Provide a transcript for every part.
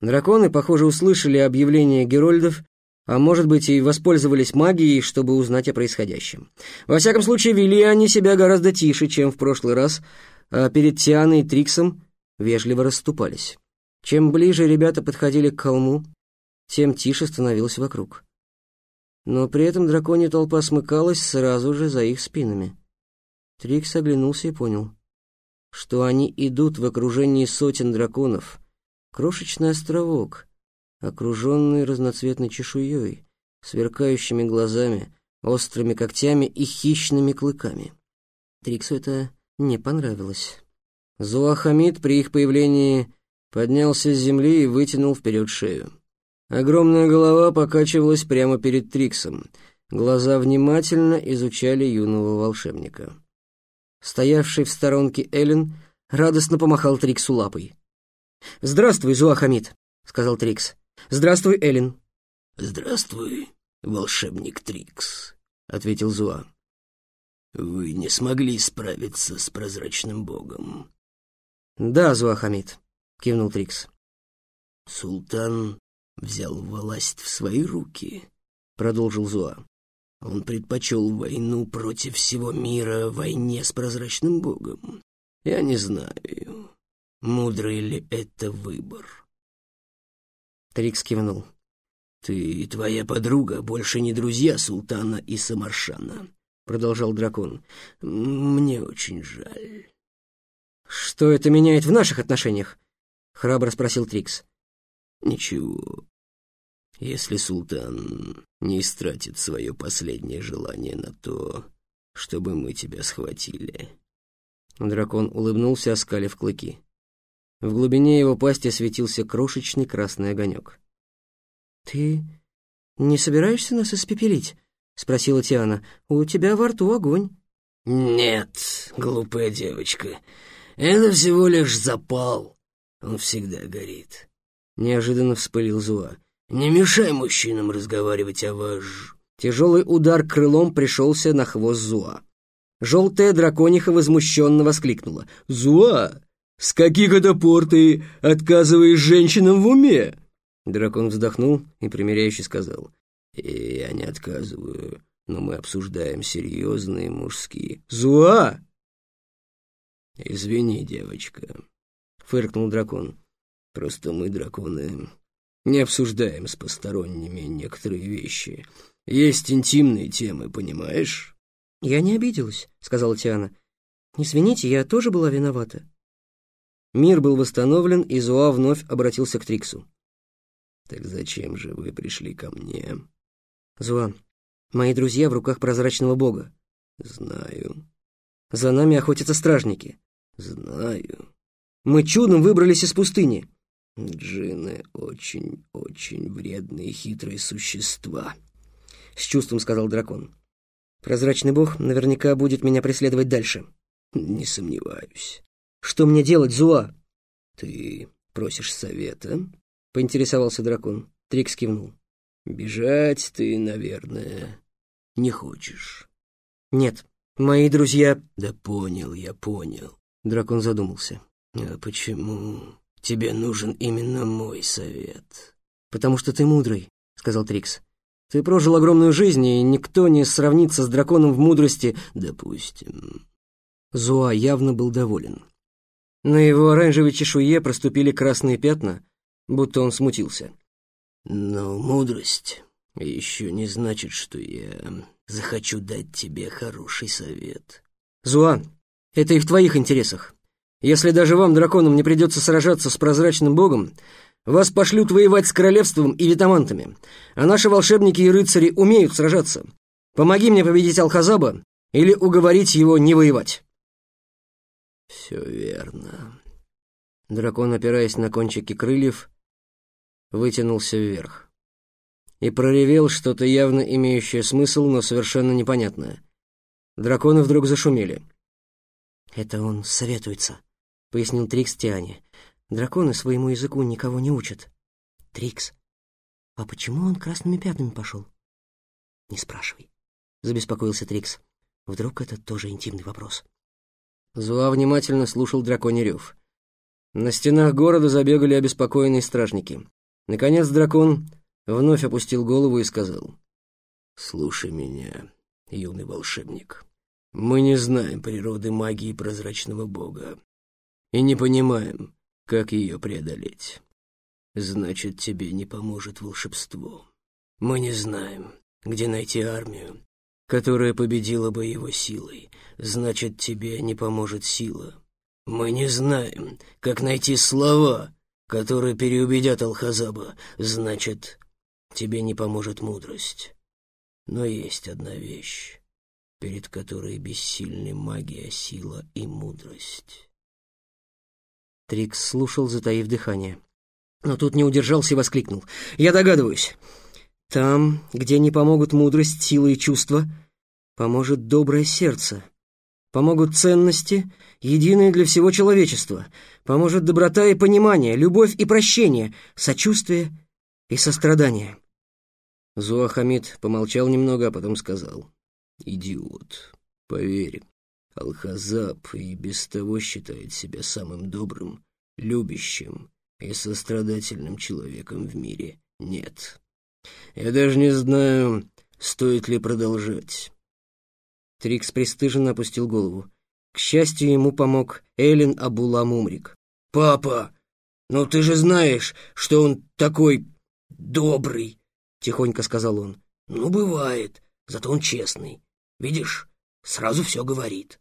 Драконы, похоже, услышали объявление герольдов, а может быть и воспользовались магией, чтобы узнать о происходящем. Во всяком случае, вели они себя гораздо тише, чем в прошлый раз, а перед Тианой и Триксом вежливо расступались. Чем ближе ребята подходили к холму, тем тише становилось вокруг. Но при этом драконья толпа смыкалась сразу же за их спинами. Трикс оглянулся и понял, что они идут в окружении сотен драконов. Крошечный островок, окруженный разноцветной чешуей, сверкающими глазами, острыми когтями и хищными клыками. Триксу это не понравилось. Зуахамид при их появлении поднялся с земли и вытянул вперед шею. Огромная голова покачивалась прямо перед Триксом. Глаза внимательно изучали юного волшебника. Стоявший в сторонке Эллен радостно помахал Триксу лапой. «Здравствуй, Зуахамид», — сказал Трикс. «Здравствуй, Эллен». «Здравствуй, волшебник Трикс», — ответил Зуа. «Вы не смогли справиться с прозрачным богом». «Да, Зуахамид», — кивнул Трикс. «Султан взял власть в свои руки», — продолжил Зуа. Он предпочел войну против всего мира войне с прозрачным богом. Я не знаю, мудрый ли это выбор. Трикс кивнул. «Ты и твоя подруга больше не друзья султана и Самаршана», — продолжал дракон. «Мне очень жаль». «Что это меняет в наших отношениях?» — храбро спросил Трикс. «Ничего. Если султан не истратит свое последнее желание на то, чтобы мы тебя схватили». Дракон улыбнулся, оскалив клыки. В глубине его пасти светился крошечный красный огонек. «Ты не собираешься нас испепелить?» — спросила Тиана. «У тебя во рту огонь». «Нет, глупая девочка, это всего лишь запал. Он всегда горит». Неожиданно вспылил Зуа. «Не мешай мужчинам разговаривать о ваш...» Тяжелый удар крылом пришелся на хвост Зуа. Желтая дракониха возмущенно воскликнула. «Зуа, с каких это пор ты отказываешь женщинам в уме?» Дракон вздохнул и примиряюще сказал. «Я не отказываю, но мы обсуждаем серьезные мужские...» «Зуа!» «Извини, девочка», — фыркнул дракон. «Просто мы, драконы, не обсуждаем с посторонними некоторые вещи. Есть интимные темы, понимаешь?» «Я не обиделась», — сказала Тиана. «Извините, я тоже была виновата». Мир был восстановлен, и Зуа вновь обратился к Триксу. «Так зачем же вы пришли ко мне?» «Зуа, мои друзья в руках прозрачного бога». «Знаю». «За нами охотятся стражники». «Знаю». «Мы чудом выбрались из пустыни». «Джины очень-очень вредные и хитрые существа», — с чувством сказал дракон. «Прозрачный бог наверняка будет меня преследовать дальше». «Не сомневаюсь». «Что мне делать, Зуа?» «Ты просишь совета?» — поинтересовался дракон. Трикс кивнул. «Бежать ты, наверное, не хочешь». «Нет, мои друзья...» «Да понял, я понял». Дракон задумался. «А почему тебе нужен именно мой совет?» «Потому что ты мудрый», — сказал Трикс. «Ты прожил огромную жизнь, и никто не сравнится с драконом в мудрости». «Допустим». Зуа явно был доволен. На его оранжевой чешуе проступили красные пятна, будто он смутился. «Но мудрость еще не значит, что я захочу дать тебе хороший совет». «Зуа, это и в твоих интересах. Если даже вам, драконам, не придется сражаться с прозрачным богом, вас пошлют воевать с королевством и витамантами, а наши волшебники и рыцари умеют сражаться. Помоги мне победить Алхазаба или уговорить его не воевать». «Все верно». Дракон, опираясь на кончики крыльев, вытянулся вверх и проревел что-то явно имеющее смысл, но совершенно непонятное. Драконы вдруг зашумели. «Это он советуется», — пояснил Трикс Тиане. «Драконы своему языку никого не учат». «Трикс, а почему он красными пятнами пошел?» «Не спрашивай», — забеспокоился Трикс. «Вдруг это тоже интимный вопрос?» Зуа внимательно слушал драконий рев. На стенах города забегали обеспокоенные стражники. Наконец дракон вновь опустил голову и сказал. «Слушай меня, юный волшебник. Мы не знаем природы магии прозрачного бога и не понимаем, как ее преодолеть. Значит, тебе не поможет волшебство. Мы не знаем, где найти армию, которая победила бы его силой. Значит, тебе не поможет сила. Мы не знаем, как найти слова, которые переубедят Алхазаба. Значит, тебе не поможет мудрость. Но есть одна вещь, перед которой бессильны магия, сила и мудрость. Трикс слушал, затаив дыхание. Но тут не удержался и воскликнул. «Я догадываюсь. Там, где не помогут мудрость, сила и чувства, поможет доброе сердце. Помогут ценности, единые для всего человечества. Поможет доброта и понимание, любовь и прощение, сочувствие и сострадание». Зуахамид помолчал немного, а потом сказал. «Идиот, поверь, Алхазаб и без того считает себя самым добрым, любящим и сострадательным человеком в мире. Нет. Я даже не знаю, стоит ли продолжать. Трикс пристыженно опустил голову. К счастью, ему помог Эллен Абуламумрик. «Папа, ну ты же знаешь, что он такой добрый!» — тихонько сказал он. «Ну, бывает, зато он честный. Видишь, сразу все говорит».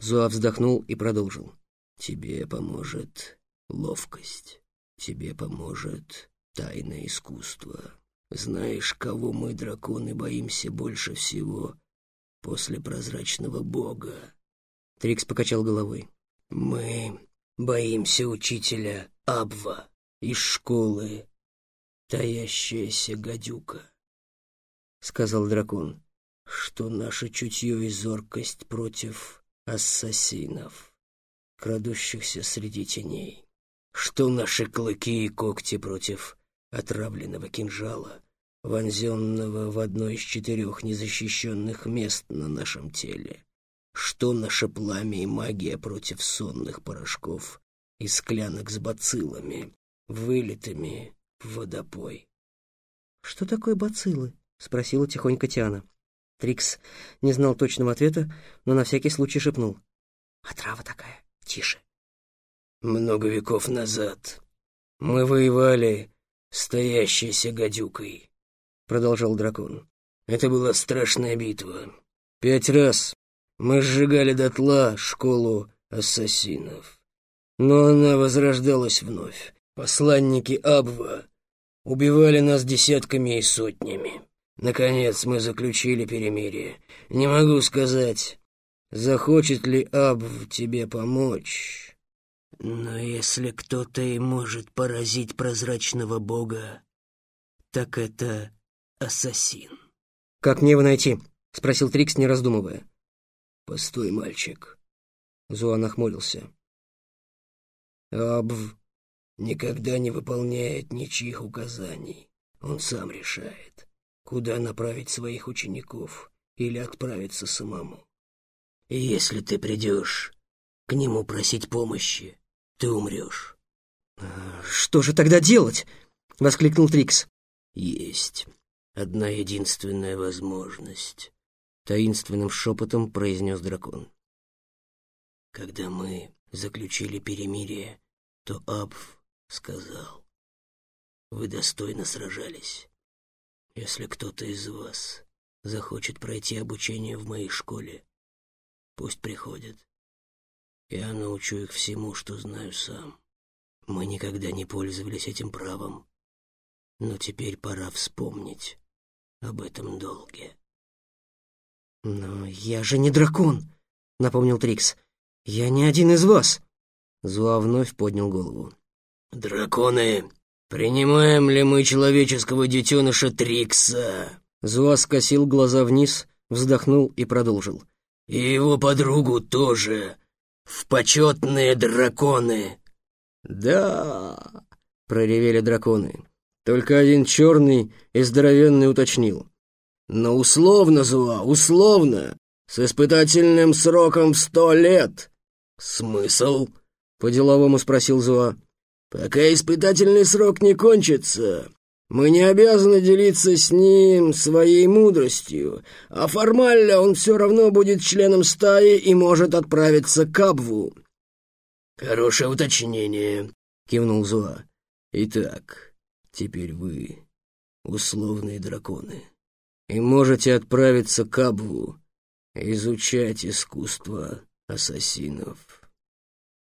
Зуа вздохнул и продолжил. «Тебе поможет ловкость, тебе поможет тайное искусство. Знаешь, кого мы, драконы, боимся больше всего после прозрачного бога?» Трикс покачал головой. «Мы боимся учителя Абва из школы «Таящаяся гадюка», — сказал дракон, — «что наше чутье и зоркость против ассасинов, крадущихся среди теней. Что наши клыки и когти против отравленного кинжала, вонзенного в одно из четырех незащищенных мест на нашем теле. Что наше пламя и магия против сонных порошков и склянок с бациллами, вылитыми в водопой. «Что такое бациллы?» — спросила тихонько Тиана. Трикс не знал точного ответа, но на всякий случай шепнул. «Отрава такая, тише». «Много веков назад мы воевали стоящейся гадюкой», — продолжал дракон. «Это была страшная битва. Пять раз мы сжигали дотла школу ассасинов. Но она возрождалась вновь. Посланники Абва убивали нас десятками и сотнями. Наконец мы заключили перемирие. Не могу сказать, захочет ли Аб тебе помочь. Но если кто-то и может поразить прозрачного бога, так это ассасин. «Как мне его найти?» — спросил Трикс, не раздумывая. «Постой, мальчик». Зуан нахмурился. «Абв никогда не выполняет ничьих указаний. Он сам решает куда направить своих учеников или отправиться самому. И если ты придешь к нему просить помощи, ты умрешь. А, «Что же тогда делать?» — воскликнул Трикс. «Есть одна единственная возможность», — таинственным шепотом произнес дракон. «Когда мы заключили перемирие, то Абф сказал, вы достойно сражались. Если кто-то из вас захочет пройти обучение в моей школе, пусть приходит. Я научу их всему, что знаю сам. Мы никогда не пользовались этим правом, но теперь пора вспомнить об этом долге. «Но я же не дракон», — напомнил Трикс. «Я не один из вас». Зуа вновь поднял голову. «Драконы «Принимаем ли мы человеческого детеныша Трикса?» Зуа скосил глаза вниз, вздохнул и продолжил. «И его подругу тоже. В почетные драконы!» «Да!» — проревели драконы. Только один черный и здоровенный уточнил. «Но условно, Зуа, условно! С испытательным сроком в сто лет!» «Смысл?» по-деловому спросил Зуа. «Пока испытательный срок не кончится, мы не обязаны делиться с ним своей мудростью, а формально он все равно будет членом стаи и может отправиться к Абву». «Хорошее уточнение», — кивнул Зуа. «Итак, теперь вы условные драконы, и можете отправиться к Абву, изучать искусство ассасинов».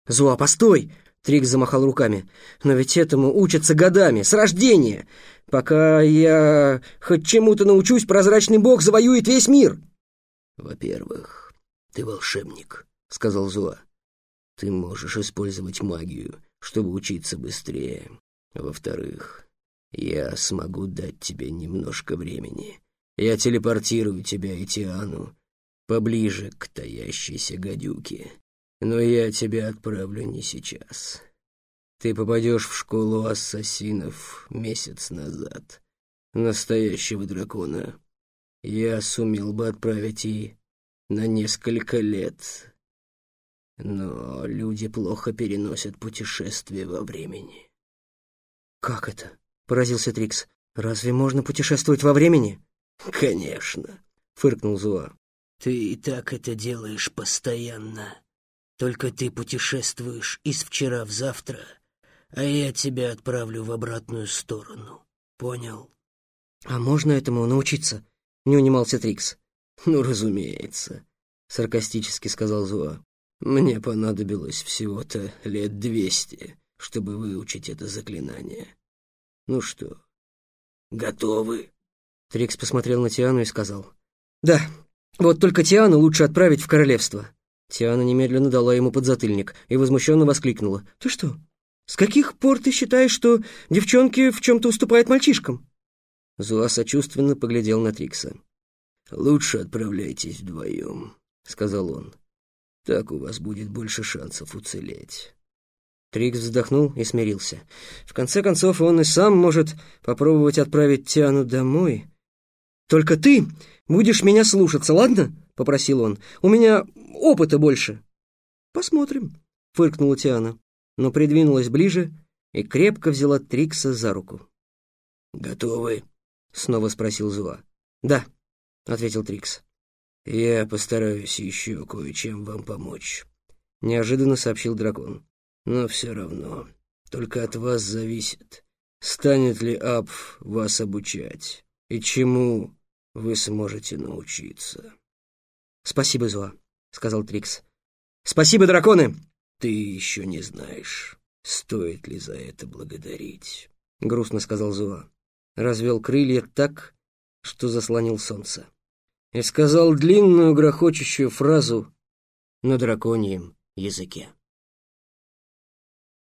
«Зуа, постой!» — Трикс замахал руками. «Но ведь этому учатся годами, с рождения. Пока я хоть чему-то научусь, прозрачный бог завоюет весь мир». «Во-первых, ты волшебник», — сказал Зуа. «Ты можешь использовать магию, чтобы учиться быстрее. Во-вторых, я смогу дать тебе немножко времени. Я телепортирую тебя и Тиану поближе к таящейся гадюке. Но я тебя отправлю не сейчас. Ты попадешь в школу ассасинов месяц назад. Настоящего дракона. Я сумел бы отправить и на несколько лет. Но люди плохо переносят путешествия во времени. «Как это?» — поразился Трикс. «Разве можно путешествовать во времени?» «Конечно», — фыркнул Зуа. «Ты и так это делаешь постоянно. Только ты путешествуешь из вчера в завтра, а я тебя отправлю в обратную сторону. Понял? А можно этому научиться? Не унимался Трикс. Ну, разумеется, саркастически сказал Зуа. Мне понадобилось всего-то лет двести, чтобы выучить это заклинание. Ну что, готовы? Трикс посмотрел на Тиану и сказал. Да, вот только Тиану лучше отправить в королевство. Тиана немедленно дала ему подзатыльник и возмущенно воскликнула. «Ты что, с каких пор ты считаешь, что девчонки в чем-то уступают мальчишкам?» Зуа сочувственно поглядел на Трикса. «Лучше отправляйтесь вдвоем», — сказал он. «Так у вас будет больше шансов уцелеть». Трикс вздохнул и смирился. В конце концов, он и сам может попробовать отправить Тиану домой. «Только ты будешь меня слушаться, ладно?» — попросил он. «У меня опыта больше». «Посмотрим», — фыркнула Тиана, но придвинулась ближе и крепко взяла Трикса за руку. «Готовы?» — снова спросил Зуа. «Да», — ответил Трикс. «Я постараюсь еще кое-чем вам помочь», — неожиданно сообщил дракон. «Но все равно, только от вас зависит, станет ли Ап вас обучать и чему вы сможете научиться». «Спасибо, Зуа», — сказал Трикс. «Спасибо, драконы!» «Ты еще не знаешь, стоит ли за это благодарить», — грустно сказал Зуа. Развел крылья так, что заслонил солнце. И сказал длинную грохочущую фразу на драконьем языке.